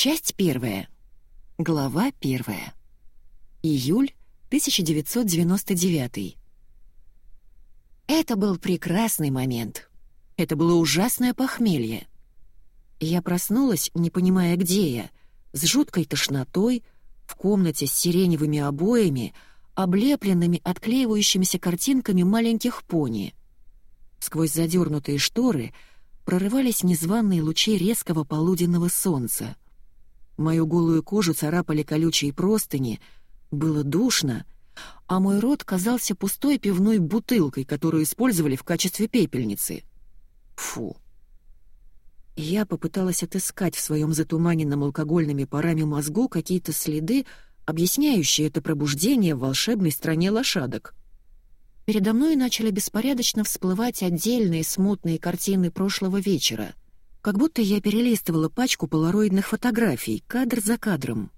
Часть первая. Глава первая. Июль 1999. Это был прекрасный момент. Это было ужасное похмелье. Я проснулась, не понимая, где я, с жуткой тошнотой, в комнате с сиреневыми обоями, облепленными отклеивающимися картинками маленьких пони. Сквозь задернутые шторы прорывались незваные лучи резкого полуденного солнца. Мою голую кожу царапали колючие простыни, было душно, а мой рот казался пустой пивной бутылкой, которую использовали в качестве пепельницы. Фу. Я попыталась отыскать в своем затуманенном алкогольными парами мозгу какие-то следы, объясняющие это пробуждение в волшебной стране лошадок. Передо мной начали беспорядочно всплывать отдельные смутные картины прошлого вечера, как будто я перелистывала пачку полароидных фотографий, кадр за кадром.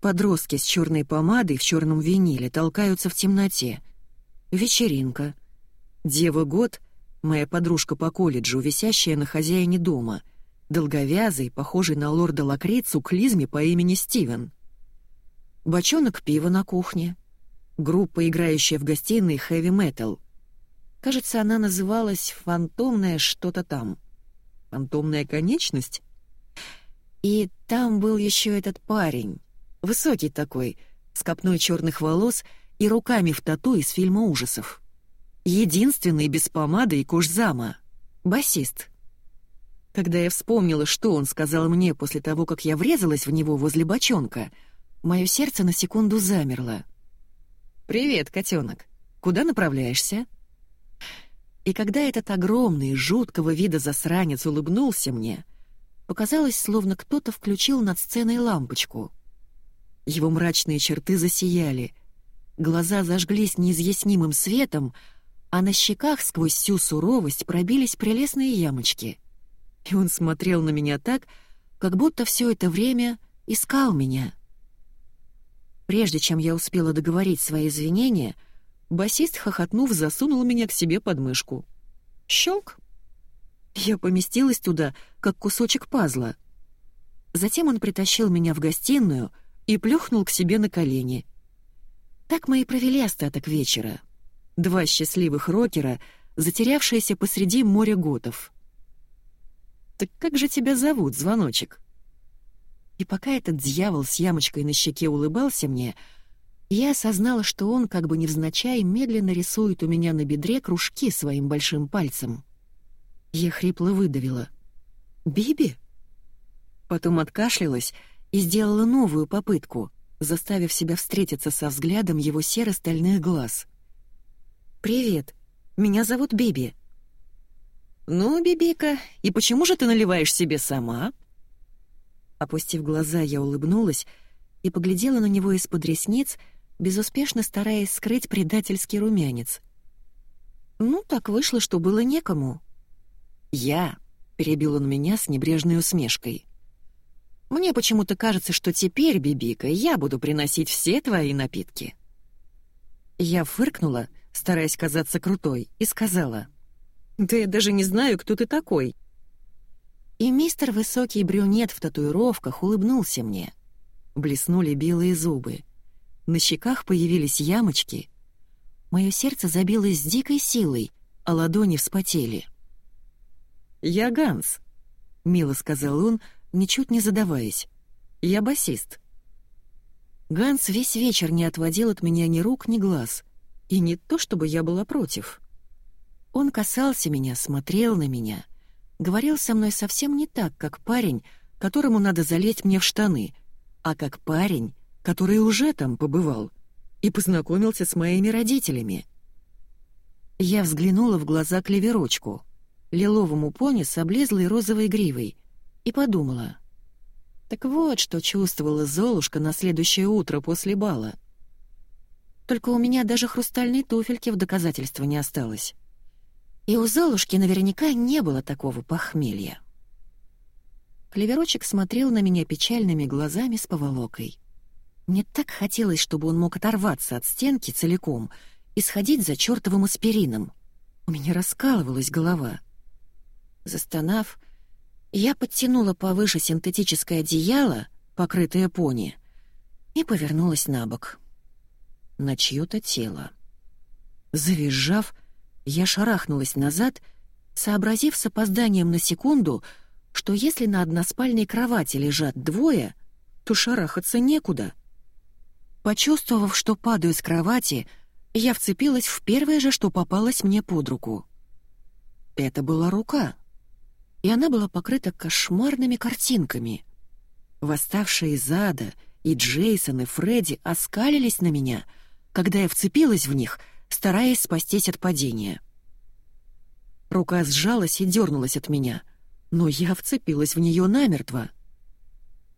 Подростки с черной помадой в черном виниле толкаются в темноте. Вечеринка. Дева Год, моя подружка по колледжу, висящая на хозяине дома, долговязый, похожий на лорда Лакрицу, клизме по имени Стивен. Бочонок пива на кухне. Группа, играющая в гостиной хэви-метал. Кажется, она называлась «Фантомная что-то там». «Фантомная конечность?» И там был еще этот парень. Высокий такой, с копной черных волос и руками в тату из фильма ужасов. Единственный без помады и кожзама. Басист. Когда я вспомнила, что он сказал мне после того, как я врезалась в него возле бочонка, мое сердце на секунду замерло. «Привет, котенок. Куда направляешься?» И когда этот огромный, жуткого вида засранец улыбнулся мне, показалось, словно кто-то включил над сценой лампочку. Его мрачные черты засияли, глаза зажглись неизъяснимым светом, а на щеках сквозь всю суровость пробились прелестные ямочки. И он смотрел на меня так, как будто все это время искал меня. Прежде чем я успела договорить свои извинения, басист, хохотнув, засунул меня к себе под мышку. Щелк! Я поместилась туда, как кусочек пазла. Затем он притащил меня в гостиную и плюхнул к себе на колени. Так мы и провели остаток вечера. Два счастливых рокера, затерявшиеся посреди моря готов. «Так как же тебя зовут, звоночек?» И пока этот дьявол с ямочкой на щеке улыбался мне, я осознала, что он, как бы невзначай, медленно рисует у меня на бедре кружки своим большим пальцем. Я хрипло выдавила. «Биби?» Потом откашлялась и сделала новую попытку, заставив себя встретиться со взглядом его серо-стальных глаз. «Привет, меня зовут Биби». «Ну, Бибика, и почему же ты наливаешь себе сама?» Опустив глаза, я улыбнулась и поглядела на него из-под ресниц, безуспешно стараясь скрыть предательский румянец. «Ну, так вышло, что было некому». «Я», — перебил он меня с небрежной усмешкой. «Мне почему-то кажется, что теперь, Бибика, я буду приносить все твои напитки». Я фыркнула, стараясь казаться крутой, и сказала. «Да я даже не знаю, кто ты такой». И мистер Высокий Брюнет в татуировках улыбнулся мне. Блеснули белые зубы. На щеках появились ямочки. Мое сердце забилось с дикой силой, а ладони вспотели. «Я Ганс», — мило сказал он, ничуть не задаваясь. «Я басист». Ганс весь вечер не отводил от меня ни рук, ни глаз. И не то, чтобы я была против. Он касался меня, смотрел на меня — говорил со мной совсем не так, как парень, которому надо залезть мне в штаны, а как парень, который уже там побывал и познакомился с моими родителями. Я взглянула в глаза клеверочку, лиловому пони с облезлой розовой гривой, и подумала. Так вот, что чувствовала Золушка на следующее утро после бала. Только у меня даже хрустальной туфельки в доказательство не осталось. И у Золушки наверняка не было такого похмелья. Клеверочек смотрел на меня печальными глазами с поволокой. Мне так хотелось, чтобы он мог оторваться от стенки целиком и сходить за чертовым аспирином. У меня раскалывалась голова. Застонав, Я подтянула повыше синтетическое одеяло, покрытое пони, и повернулась на бок. На чьё-то тело. Завизжав, я шарахнулась назад, сообразив с опозданием на секунду, что если на односпальной кровати лежат двое, то шарахаться некуда. Почувствовав, что падаю с кровати, я вцепилась в первое же, что попалось мне под руку. Это была рука, и она была покрыта кошмарными картинками. Восставшие из ада и Джейсон, и Фредди оскалились на меня, когда я вцепилась в них, стараясь спастись от падения. Рука сжалась и дернулась от меня, но я вцепилась в нее намертво.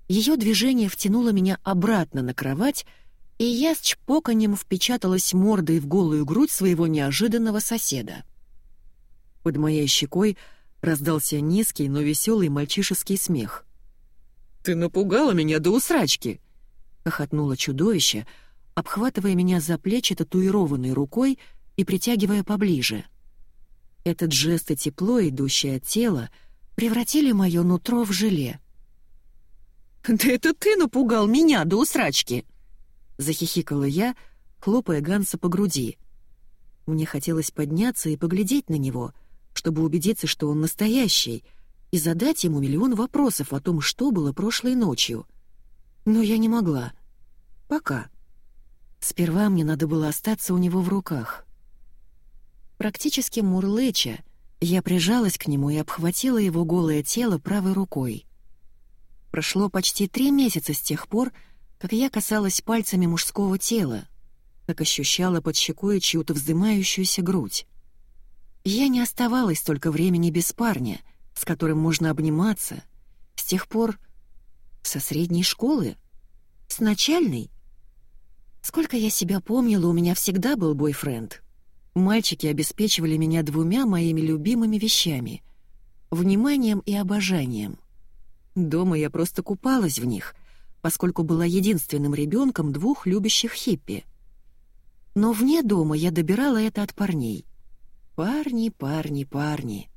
Ее движение втянуло меня обратно на кровать, и я с чпоканьем впечаталась мордой в голую грудь своего неожиданного соседа. Под моей щекой раздался низкий, но веселый мальчишеский смех. «Ты напугала меня до усрачки!» — хохотнуло чудовище, обхватывая меня за плечи татуированной рукой и притягивая поближе. Этот жест и тепло, идущее от тела, превратили мое нутро в желе. «Да это ты напугал меня до усрачки!» — захихикала я, хлопая Ганса по груди. Мне хотелось подняться и поглядеть на него, чтобы убедиться, что он настоящий, и задать ему миллион вопросов о том, что было прошлой ночью. Но я не могла. Пока. Сперва мне надо было остаться у него в руках. Практически мурлыча, я прижалась к нему и обхватила его голое тело правой рукой. Прошло почти три месяца с тех пор, как я касалась пальцами мужского тела, как ощущала под щекой чью-то вздымающуюся грудь. Я не оставалась столько времени без парня, с которым можно обниматься, с тех пор... со средней школы? С начальной? Сколько я себя помнила, у меня всегда был бойфренд. Мальчики обеспечивали меня двумя моими любимыми вещами — вниманием и обожанием. Дома я просто купалась в них — поскольку была единственным ребенком двух любящих хиппи. Но вне дома я добирала это от парней. Парни, парни, парни.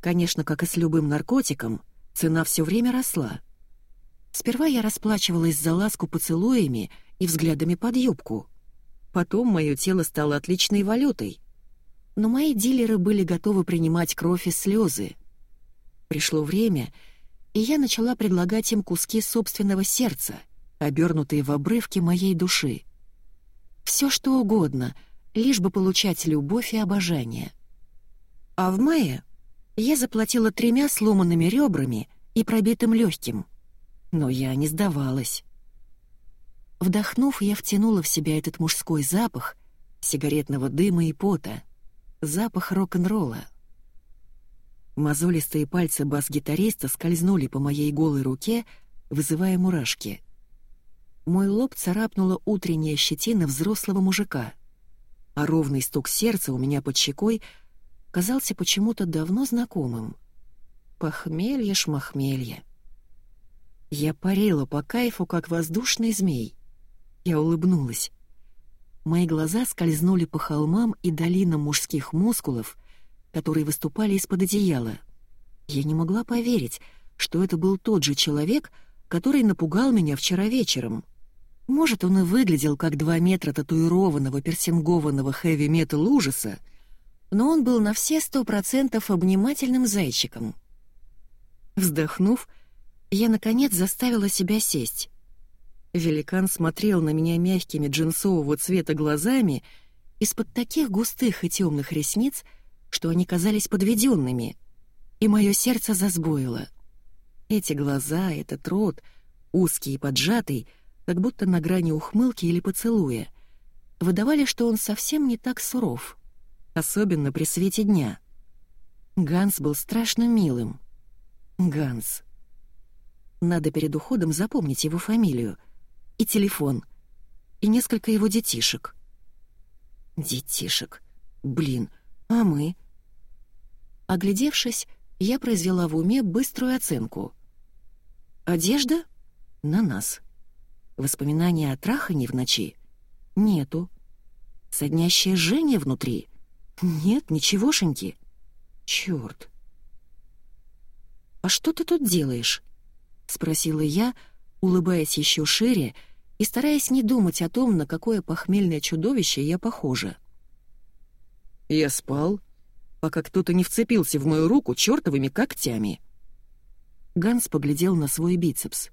Конечно, как и с любым наркотиком, цена все время росла. Сперва я расплачивалась за ласку поцелуями и взглядами под юбку. Потом мое тело стало отличной валютой. Но мои дилеры были готовы принимать кровь и слезы. Пришло время, и я начала предлагать им куски собственного сердца, обернутые в обрывки моей души. Все что угодно, лишь бы получать любовь и обожание. А в мае я заплатила тремя сломанными ребрами и пробитым легким. Но я не сдавалась. Вдохнув, я втянула в себя этот мужской запах сигаретного дыма и пота, запах рок-н-ролла. Мозолистые пальцы бас-гитариста скользнули по моей голой руке, вызывая мурашки. Мой лоб царапнула утренняя щетина взрослого мужика, а ровный стук сердца у меня под щекой казался почему-то давно знакомым. Похмелье шмахмелье. Я парила по кайфу, как воздушный змей. Я улыбнулась. Мои глаза скользнули по холмам и долинам мужских мускулов — которые выступали из-под одеяла. Я не могла поверить, что это был тот же человек, который напугал меня вчера вечером. Может, он и выглядел как два метра татуированного персингованного хэви-метал ужаса, но он был на все сто процентов обнимательным зайчиком. Вздохнув, я, наконец, заставила себя сесть. Великан смотрел на меня мягкими джинсового цвета глазами из-под таких густых и темных ресниц, что они казались подведенными, и мое сердце засбоило. Эти глаза, этот рот, узкий и поджатый, как будто на грани ухмылки или поцелуя, выдавали, что он совсем не так суров, особенно при свете дня. Ганс был страшно милым. Ганс. Надо перед уходом запомнить его фамилию и телефон, и несколько его детишек. Детишек. Блин, а мы? Оглядевшись, я произвела в уме быструю оценку. Одежда? На нас. Воспоминания о трахании в ночи? Нету. Соднящее жжение внутри? Нет, ничегошеньки. Чёрт. «А что ты тут делаешь?» — спросила я, улыбаясь еще шире и стараясь не думать о том, на какое похмельное чудовище я похожа. «Я спал, пока кто-то не вцепился в мою руку чертовыми когтями». Ганс поглядел на свой бицепс.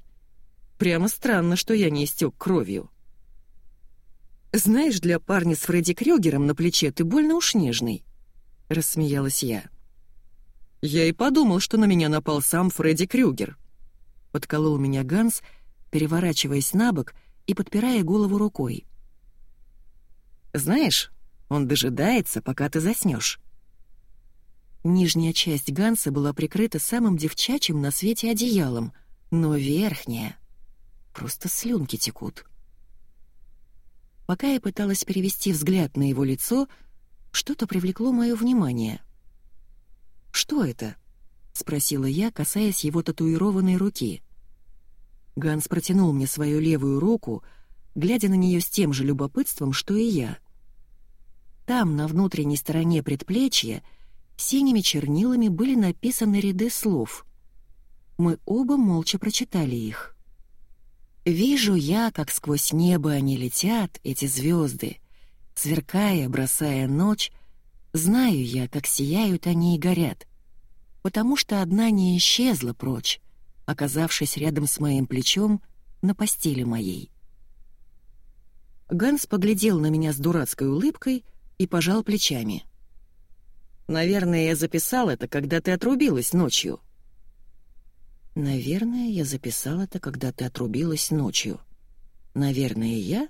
«Прямо странно, что я не истек кровью». «Знаешь, для парня с Фредди Крюгером на плече ты больно уж нежный», — рассмеялась я. «Я и подумал, что на меня напал сам Фредди Крюгер», — подколол меня Ганс, переворачиваясь на бок и подпирая голову рукой. «Знаешь, он дожидается, пока ты заснешь. Нижняя часть Ганса была прикрыта самым девчачьим на свете одеялом, но верхняя... Просто слюнки текут. Пока я пыталась перевести взгляд на его лицо, что-то привлекло мое внимание. «Что это?» — спросила я, касаясь его татуированной руки. Ганс протянул мне свою левую руку, глядя на нее с тем же любопытством, что и я. Там, на внутренней стороне предплечья, синими чернилами были написаны ряды слов. Мы оба молча прочитали их. «Вижу я, как сквозь небо они летят, эти звезды, сверкая, бросая ночь, знаю я, как сияют они и горят, потому что одна не исчезла прочь, оказавшись рядом с моим плечом на постели моей». Ганс поглядел на меня с дурацкой улыбкой и пожал плечами. Наверное, я записал это, когда ты отрубилась ночью». «Наверное, я записал это, когда ты отрубилась ночью». «Наверное, я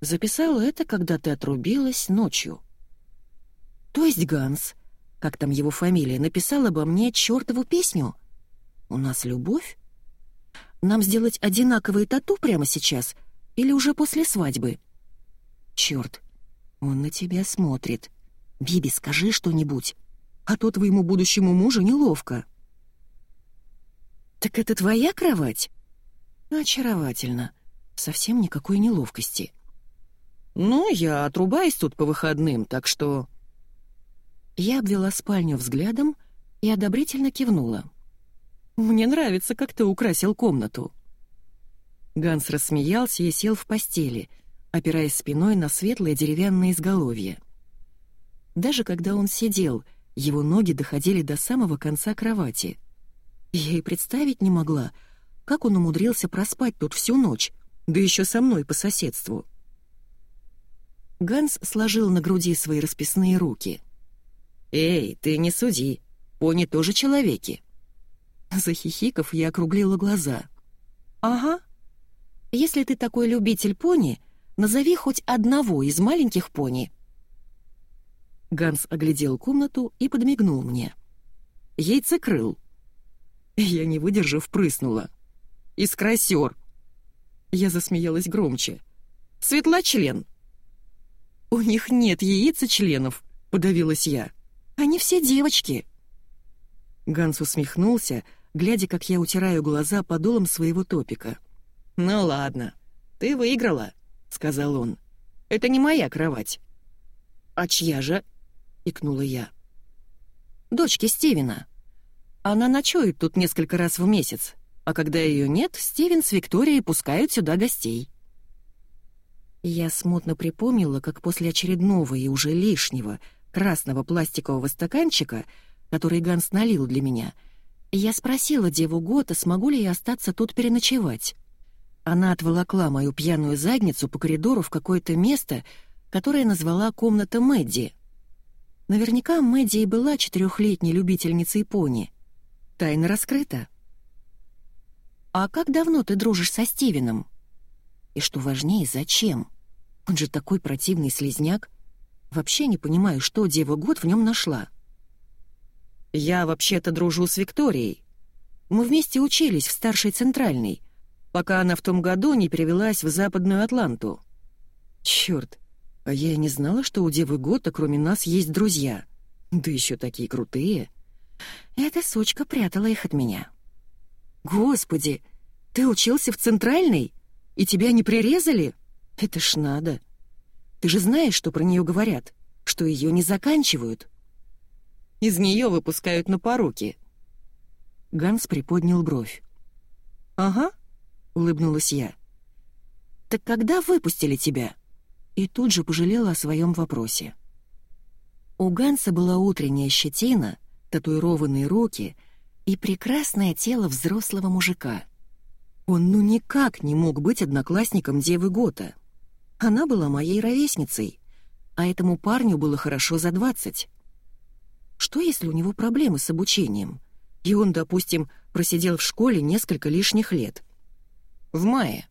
записал это, когда ты отрубилась ночью». «То есть Ганс, как там его фамилия, написал обо мне чертову песню? У нас любовь? Нам сделать одинаковые тату прямо сейчас или уже после свадьбы?» «Черт, он на тебя смотрит». «Биби, скажи что-нибудь, а то твоему будущему мужу неловко». «Так это твоя кровать?» «Очаровательно. Совсем никакой неловкости». «Ну, я отрубаюсь тут по выходным, так что...» Я обвела спальню взглядом и одобрительно кивнула. «Мне нравится, как ты украсил комнату». Ганс рассмеялся и сел в постели, опираясь спиной на светлое деревянное изголовье. Даже когда он сидел, его ноги доходили до самого конца кровати. Я и представить не могла, как он умудрился проспать тут всю ночь, да еще со мной по соседству. Ганс сложил на груди свои расписные руки. «Эй, ты не суди, пони тоже человеки». Захихиков, я округлила глаза. «Ага. Если ты такой любитель пони, назови хоть одного из маленьких пони, Ганс оглядел комнату и подмигнул мне. «Яйцекрыл». Я, не выдержав, прыснула. «Искросер». Я засмеялась громче. «Светлочлен». «У них нет яйцечленов», — подавилась я. «Они все девочки». Ганс усмехнулся, глядя, как я утираю глаза подолом своего топика. «Ну ладно, ты выиграла», — сказал он. «Это не моя кровать». «А чья же?» — икнула я. «Дочки Стивена. Она ночует тут несколько раз в месяц, а когда ее нет, Стивен с Викторией пускают сюда гостей». Я смутно припомнила, как после очередного и уже лишнего красного пластикового стаканчика, который Ганс налил для меня, я спросила Деву Гота, смогу ли я остаться тут переночевать. Она отволокла мою пьяную задницу по коридору в какое-то место, которое назвала комната Мэдди — Наверняка Мэдди и была четырехлетней любительницей пони. Тайна раскрыта. «А как давно ты дружишь со Стивеном?» «И что важнее, зачем? Он же такой противный слезняк. Вообще не понимаю, что Дева Год в нем нашла». «Я вообще-то дружу с Викторией. Мы вместе учились в старшей центральной, пока она в том году не перевелась в Западную Атланту». «Чёрт, а я и не знала, что у Девы Гота кроме нас есть друзья. Да еще такие крутые. Эта сучка прятала их от меня. Господи, ты учился в Центральной? И тебя не прирезали? Это ж надо. Ты же знаешь, что про нее говорят, что ее не заканчивают. Из нее выпускают на поруки. Ганс приподнял бровь. «Ага», — улыбнулась я. «Так когда выпустили тебя?» И тут же пожалела о своем вопросе. У Ганса была утренняя щетина, татуированные руки и прекрасное тело взрослого мужика. Он ну никак не мог быть одноклассником Девы Гота. Она была моей ровесницей, а этому парню было хорошо за двадцать. Что если у него проблемы с обучением? И он, допустим, просидел в школе несколько лишних лет. В мае.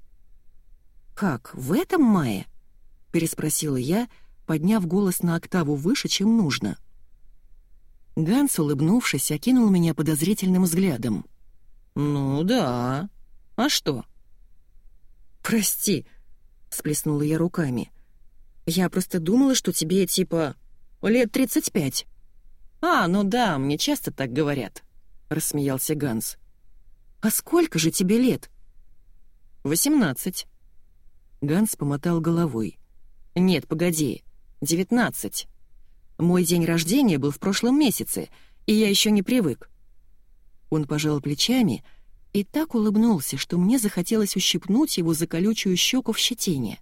«Как, в этом мае?» — переспросила я, подняв голос на октаву выше, чем нужно. Ганс, улыбнувшись, окинул меня подозрительным взглядом. «Ну да. А что?» «Прости», — сплеснула я руками. «Я просто думала, что тебе, типа, лет тридцать пять». «А, ну да, мне часто так говорят», — рассмеялся Ганс. «А сколько же тебе лет?» «Восемнадцать». Ганс помотал головой. «Нет, погоди, девятнадцать. Мой день рождения был в прошлом месяце, и я еще не привык». Он пожал плечами и так улыбнулся, что мне захотелось ущипнуть его за колючую щеку в щетине.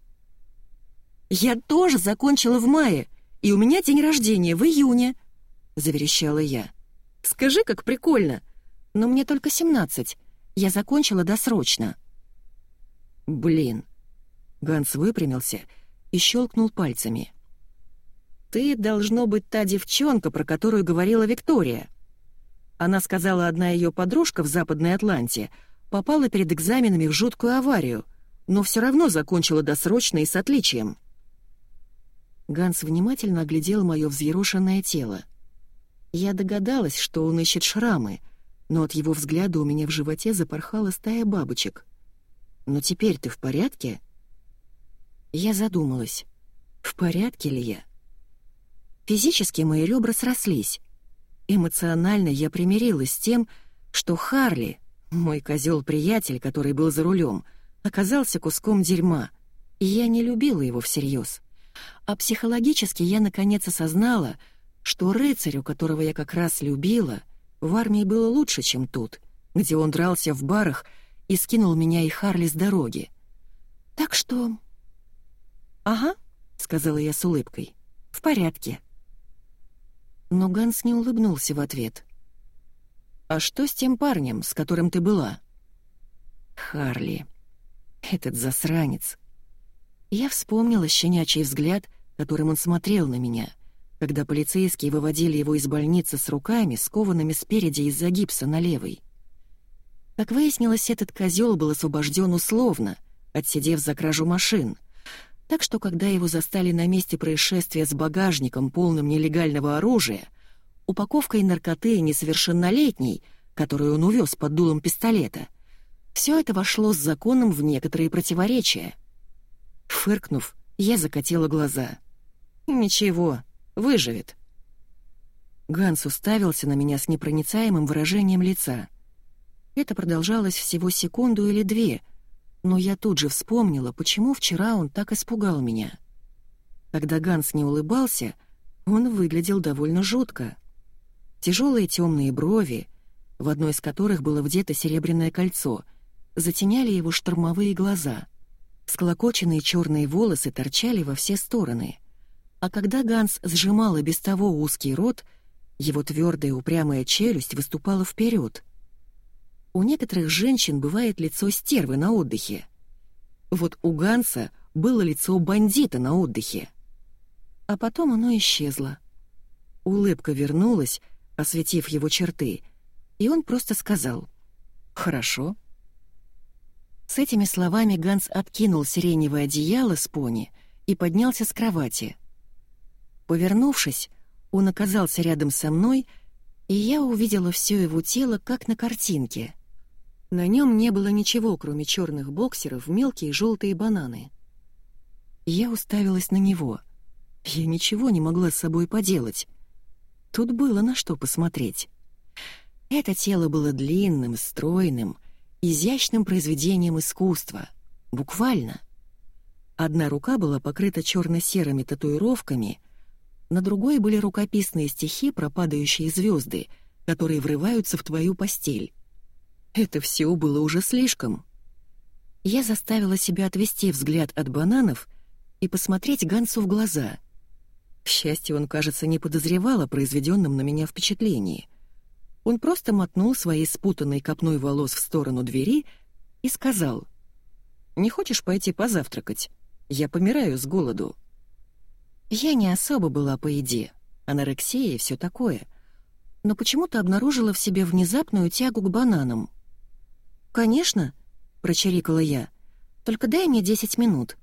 «Я тоже закончила в мае, и у меня день рождения в июне», — заверещала я. «Скажи, как прикольно! Но мне только семнадцать. Я закончила досрочно». «Блин, Ганс выпрямился и щелкнул пальцами. «Ты, должно быть, та девчонка, про которую говорила Виктория». Она сказала, одна ее подружка в Западной Атланте попала перед экзаменами в жуткую аварию, но все равно закончила досрочно и с отличием. Ганс внимательно оглядел мое взъерошенное тело. Я догадалась, что он ищет шрамы, но от его взгляда у меня в животе запорхала стая бабочек. «Но теперь ты в порядке?» Я задумалась, в порядке ли я? Физически мои ребра срослись. Эмоционально я примирилась с тем, что Харли, мой козел-приятель, который был за рулем, оказался куском дерьма, и я не любила его всерьез. А психологически я наконец осознала, что рыцарю, которого я как раз любила, в армии было лучше, чем тут, где он дрался в барах и скинул меня и Харли с дороги. Так что «Ага», — сказала я с улыбкой. «В порядке». Но Ганс не улыбнулся в ответ. «А что с тем парнем, с которым ты была?» «Харли. Этот засранец». Я вспомнила щенячий взгляд, которым он смотрел на меня, когда полицейские выводили его из больницы с руками, скованными спереди из-за гипса на левой. Как выяснилось, этот козел был освобожден условно, отсидев за кражу машин — так что, когда его застали на месте происшествия с багажником, полным нелегального оружия, упаковкой наркоты несовершеннолетней, которую он увез под дулом пистолета, все это вошло с законом в некоторые противоречия. Фыркнув, я закатила глаза. «Ничего, выживет». Ганс уставился на меня с непроницаемым выражением лица. Это продолжалось всего секунду или две — но я тут же вспомнила, почему вчера он так испугал меня. Когда Ганс не улыбался, он выглядел довольно жутко. Тяжелые темные брови, в одной из которых было вдето серебряное кольцо, затеняли его штормовые глаза. Склокоченные черные волосы торчали во все стороны. А когда Ганс сжимал и без того узкий рот, его твердая упрямая челюсть выступала вперед. У некоторых женщин бывает лицо стервы на отдыхе. Вот у Ганса было лицо бандита на отдыхе. А потом оно исчезло. Улыбка вернулась, осветив его черты, и он просто сказал «Хорошо». С этими словами Ганс откинул сиреневое одеяло с пони и поднялся с кровати. Повернувшись, он оказался рядом со мной, и я увидела все его тело, как на картинке. На нем не было ничего, кроме черных боксеров, мелкие желтые бананы. Я уставилась на него. Я ничего не могла с собой поделать. Тут было на что посмотреть. Это тело было длинным, стройным, изящным произведением искусства. Буквально. Одна рука была покрыта черно-серыми татуировками, на другой были рукописные стихи про падающие звезды, которые врываются в твою постель. Это все было уже слишком. Я заставила себя отвести взгляд от бананов и посмотреть Гансу в глаза. К счастью, он, кажется, не подозревал о произведенном на меня впечатлении. Он просто мотнул своей спутанной копной волос в сторону двери и сказал, «Не хочешь пойти позавтракать? Я помираю с голоду». Я не особо была по еде, анорексия и все такое, но почему-то обнаружила в себе внезапную тягу к бананам. «Конечно», — прочирикала я, — «только дай мне 10 минут».